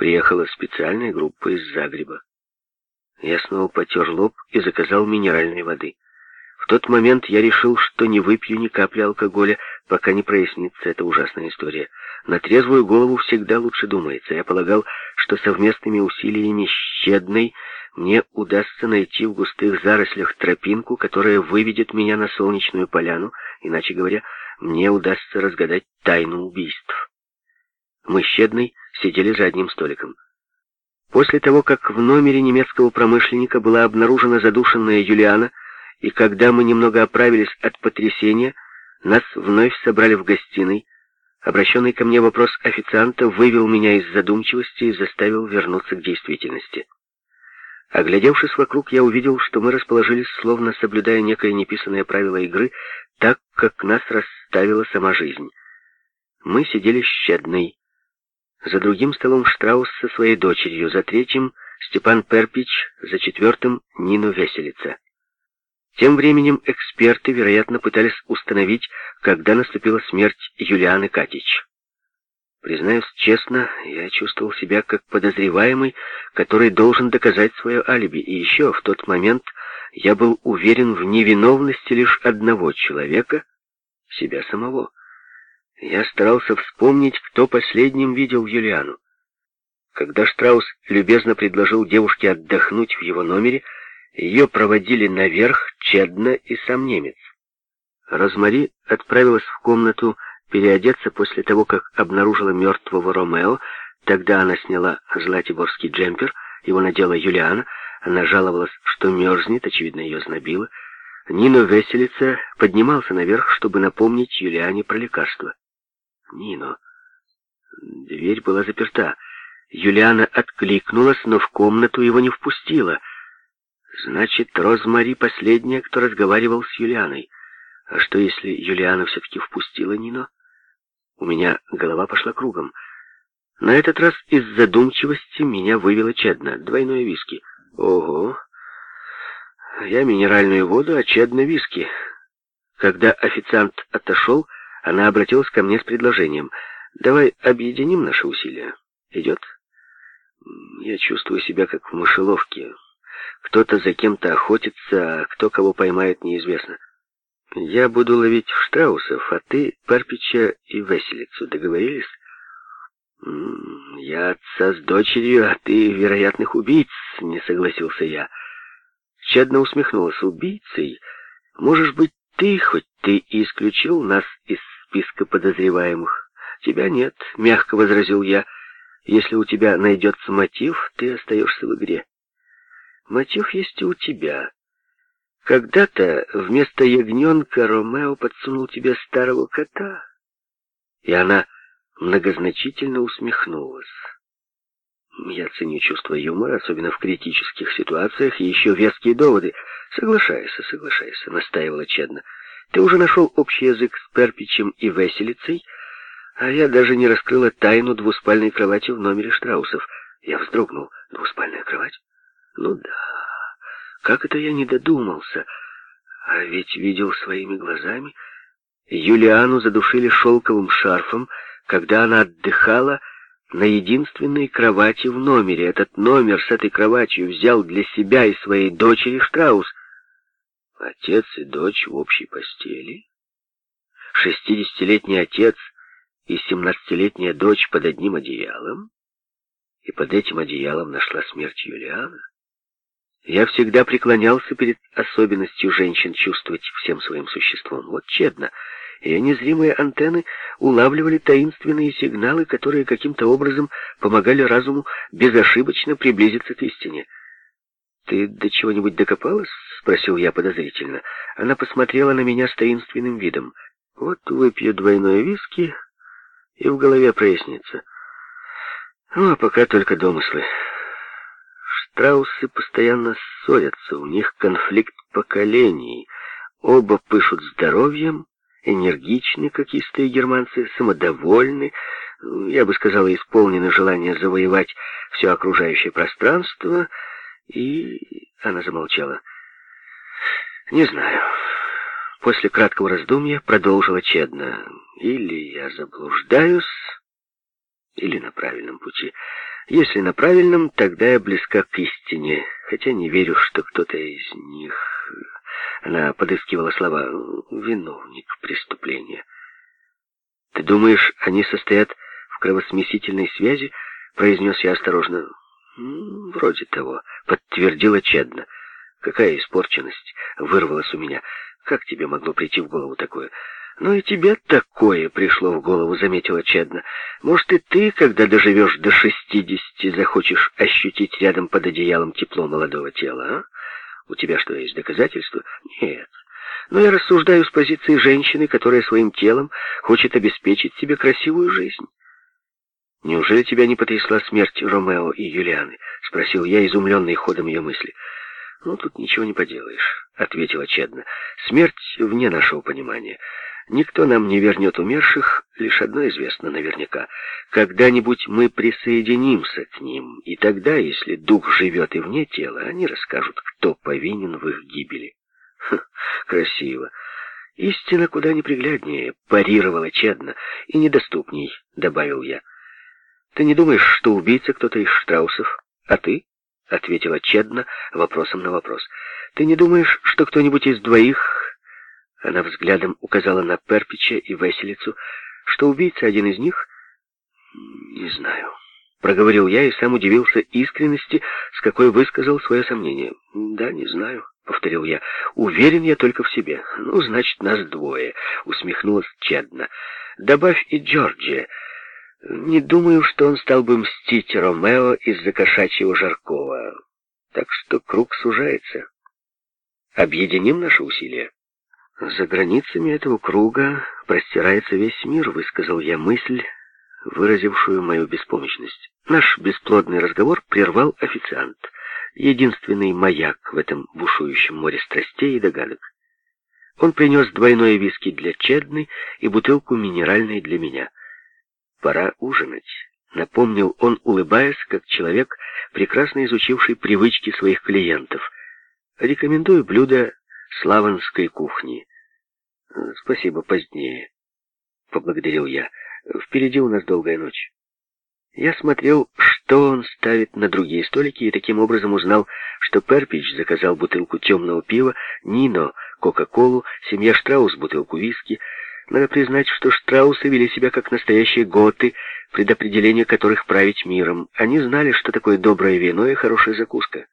Приехала специальная группа из Загреба. Я снова потер лоб и заказал минеральной воды. В тот момент я решил, что не выпью ни капли алкоголя, пока не прояснится эта ужасная история. На трезвую голову всегда лучше думается. Я полагал, что совместными усилиями щедной мне удастся найти в густых зарослях тропинку, которая выведет меня на солнечную поляну, иначе говоря, мне удастся разгадать тайну убийств. Мы щедной сидели за одним столиком. После того, как в номере немецкого промышленника была обнаружена задушенная Юлиана, и когда мы немного оправились от потрясения, нас вновь собрали в гостиной. Обращенный ко мне вопрос официанта вывел меня из задумчивости и заставил вернуться к действительности. Оглядевшись вокруг, я увидел, что мы расположились, словно соблюдая некое неписанное правило игры, так, как нас расставила сама жизнь. Мы сидели щедной. За другим столом Штраус со своей дочерью, за третьим Степан Перпич, за четвертым Нину Веселица. Тем временем эксперты, вероятно, пытались установить, когда наступила смерть Юлианы Катич. Признаюсь честно, я чувствовал себя как подозреваемый, который должен доказать свое алиби, и еще в тот момент я был уверен в невиновности лишь одного человека, себя самого. Я старался вспомнить, кто последним видел Юлиану. Когда Штраус любезно предложил девушке отдохнуть в его номере, ее проводили наверх Чедно и сам немец. Розмари отправилась в комнату переодеться после того, как обнаружила мертвого Ромео. Тогда она сняла златиборский джемпер, его надела Юлиана. Она жаловалась, что мерзнет, очевидно, ее знобило. Нино Веселица поднимался наверх, чтобы напомнить Юлиане про лекарство. Нино. Дверь была заперта. Юлиана откликнулась, но в комнату его не впустила. Значит, Розмари последняя, кто разговаривал с Юлианой. А что, если Юлиана все-таки впустила Нино? У меня голова пошла кругом. На этот раз из задумчивости меня вывело Чедно. Двойное виски. Ого! Я минеральную воду, а Чедно виски. Когда официант отошел, она обратилась ко мне с предложением. «Давай объединим наши усилия. Идет?» Я чувствую себя как в мышеловке. Кто-то за кем-то охотится, а кто кого поймает, неизвестно. Я буду ловить штраусов, а ты Парпича и Веселицу. Договорились? Я отца с дочерью, а ты вероятных убийц, не согласился я. Чадно усмехнулась. Убийцей? Можешь быть ты, хоть ты исключил нас из списка подозреваемых. Тебя нет, мягко возразил я. Если у тебя найдется мотив, ты остаешься в игре. Мотив есть и у тебя. Когда-то вместо ягненка Ромео подсунул тебе старого кота. И она многозначительно усмехнулась. Я ценю чувство юмора, особенно в критических ситуациях, и еще веские доводы. Соглашайся, соглашайся, настаивала Чедна. Ты уже нашел общий язык с Перпичем и Веселицей, а я даже не раскрыла тайну двуспальной кровати в номере Штраусов. Я вздрогнул. Двуспальная кровать? Ну да. Как это я не додумался? А ведь видел своими глазами. Юлиану задушили шелковым шарфом, когда она отдыхала на единственной кровати в номере. Этот номер с этой кроватью взял для себя и своей дочери Штраус. Отец и дочь в общей постели? Шестидесятилетний отец и семнадцатилетняя дочь под одним одеялом? И под этим одеялом нашла смерть Юлиана? Я всегда преклонялся перед особенностью женщин чувствовать всем своим существом. Вот чедно. Ее незримые антенны улавливали таинственные сигналы, которые каким-то образом помогали разуму безошибочно приблизиться к истине. «Ты до чего-нибудь докопалась?» — спросил я подозрительно. Она посмотрела на меня с таинственным видом. «Вот выпью двойное виски, и в голове прояснится. Ну, а пока только домыслы». Страусы постоянно ссорятся, у них конфликт поколений. Оба пышут здоровьем, энергичны, как истые германцы, самодовольны, я бы сказала, исполнены желания завоевать все окружающее пространство, и... Она замолчала. Не знаю. После краткого раздумья продолжила Чедно. Или я заблуждаюсь, или на правильном пути. Если на правильном, тогда я близка к истине, хотя не верю, что кто-то из них... Она подыскивала слова «виновник преступления». «Ты думаешь, они состоят в кровосмесительной связи?» — произнес я осторожно. «Вроде того», — подтвердила Чедна. «Какая испорченность!» — вырвалась у меня. «Как тебе могло прийти в голову такое?» «Ну и тебе такое пришло в голову», — заметила Чедна. «Может, и ты, когда доживешь до шестидесяти, захочешь ощутить рядом под одеялом тепло молодого тела, а? У тебя что, есть доказательства?» «Нет. Но я рассуждаю с позиции женщины, которая своим телом хочет обеспечить себе красивую жизнь». «Неужели тебя не потрясла смерть Ромео и Юлианы?» — спросил я, изумленный ходом ее мысли. «Ну, тут ничего не поделаешь», — ответила Чедна. «Смерть вне нашего понимания». Никто нам не вернет умерших, лишь одно известно наверняка. Когда-нибудь мы присоединимся к ним, и тогда, если дух живет и вне тела, они расскажут, кто повинен в их гибели. Ха, красиво. Истина куда непригляднее, парировала Чедна, и недоступней, добавил я. Ты не думаешь, что убийца кто-то из Штраусов? А ты? Ответила Чедна вопросом на вопрос. Ты не думаешь, что кто-нибудь из двоих она взглядом указала на Перпича и Веселицу, что убийца один из них... Не знаю. Проговорил я и сам удивился искренности, с какой высказал свое сомнение. Да, не знаю, повторил я. Уверен я только в себе. Ну, значит, нас двое, усмехнулась Чедна. Добавь и Джорджия. Не думаю, что он стал бы мстить Ромео из-за кошачьего жаркого. Так что круг сужается. Объединим наши усилия. «За границами этого круга простирается весь мир», — высказал я мысль, выразившую мою беспомощность. Наш бесплодный разговор прервал официант, единственный маяк в этом бушующем море страстей и догадок. Он принес двойное виски для Чедны и бутылку минеральной для меня. «Пора ужинать», — напомнил он, улыбаясь, как человек, прекрасно изучивший привычки своих клиентов. «Рекомендую блюдо славянской кухни. «Спасибо, позднее», — поблагодарил я. «Впереди у нас долгая ночь». Я смотрел, что он ставит на другие столики, и таким образом узнал, что Перпич заказал бутылку темного пива, Нино — Кока-Колу, семья Штраус — бутылку виски. Надо признать, что Штраусы вели себя как настоящие готы, предопределение которых править миром. Они знали, что такое доброе вино и хорошая закуска.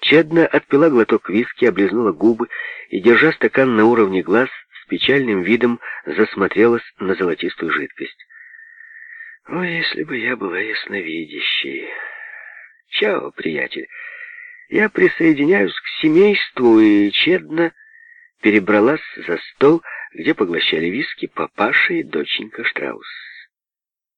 Чедна отпила глоток виски, облизнула губы и, держа стакан на уровне глаз, с печальным видом засмотрелась на золотистую жидкость. «О, если бы я была ясновидящей!» «Чао, приятель! Я присоединяюсь к семейству и Чедна перебралась за стол, где поглощали виски папаша и доченька Штраус.